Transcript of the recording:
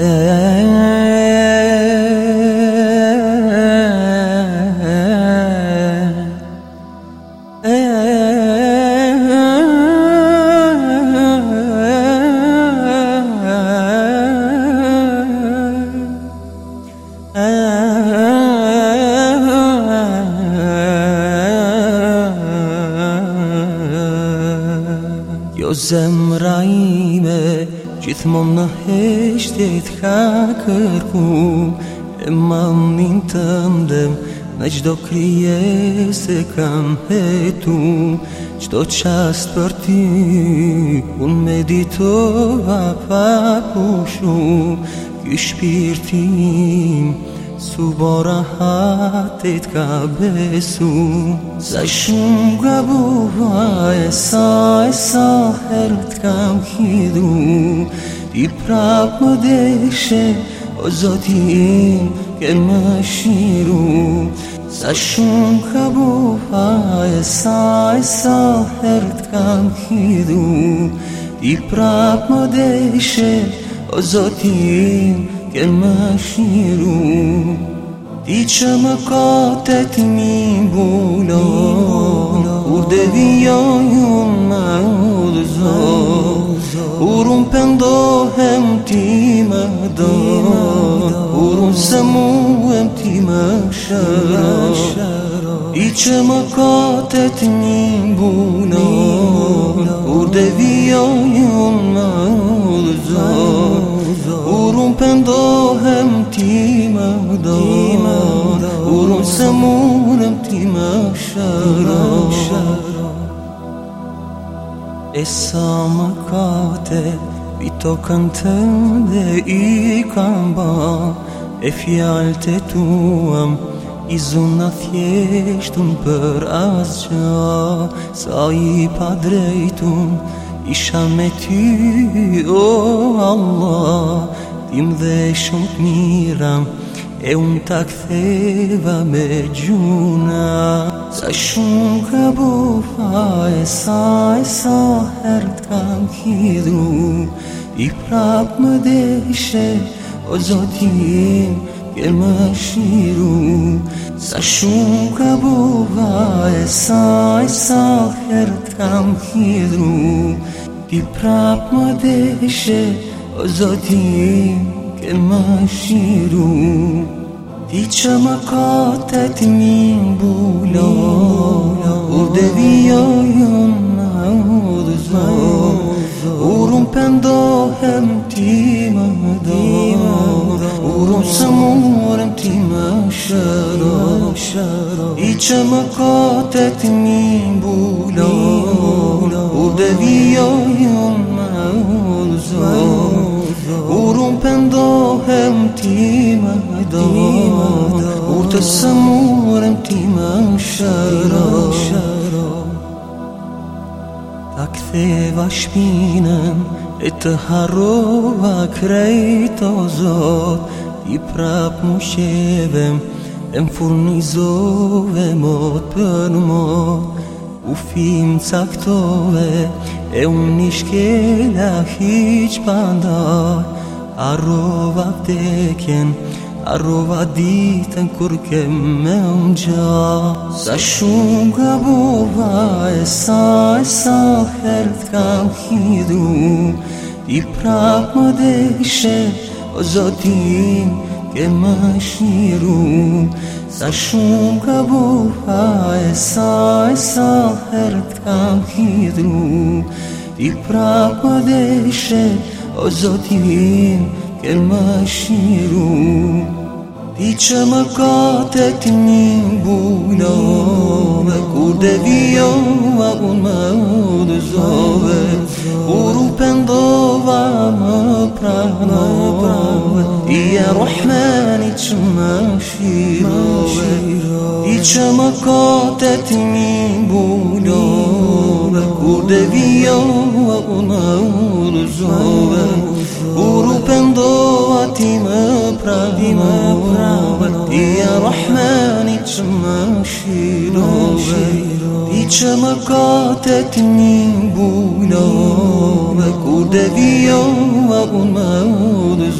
yeah, yeah. Zemraime Gjithmon në heshtet ka kërku E mamin të ndem Në gjdo krije se kam hetu. Gjdo qast për ty Unë meditova pa pushu Ky shpirtim سوباره هاتید که بسو زشم گبو و ایسا ایسا هرد کم خیدو. دی پراب و دیشه و زادی این که مشیرو زشم گبو و ایسا ایسا هرد کم خیدو. دی پراب و دیشه و زادی كما خیرو دیچم قاتت می بولا Urde vijajun me udhza Urun pëndohem ti me da. Urun se muem ti me shëra I që më katet një buna Urde vijajun me udhza unë pëndohem ti më do Kur unë se murëm ti më shëro E sa më kate Pito kanë të dhe i kam ba. E fjallë të tuam I zuna thjeshtun për asgja Sa i pa drejtun Isha me ty, o oh Allah Tim dhe shumë të mira E unë ta ktheva me gjuna. Sa shumë ka bufa E sa e sa herët kam hidru I prap më deshe O zotin ke më shiru Sa shumë ka bufa E sa e sa herët kam hidru Ti prap më deshe O zotin ke më shiru Ti shëro Ti që më katët mi mbulo U dhe vijojon më udhëzo Urun pëndohem ti më do Ur të së murem ti E harrova krejt o E fim caktove E unë një shkela hiq pandar Arrova vdekjen Arrova ditën kur ke me unë gja Sa shumë ka bova e sa که ماشین رو سشوم کبوه ایسا سال ای سال هرکام خیز رو تیپ را بده شه از آتیم که ماشین رو تیچم کاتت می‌بود نو و کوده بیا و اون ما از زاویه اوروبن يا رحمن تشماشي İçamaka tetmi bula Kurde viya ve ona urzove Urupen doa time prava Ya Rahman چشمم شیر پیچه مکاتت می بولا و گرده بیا و اون مرد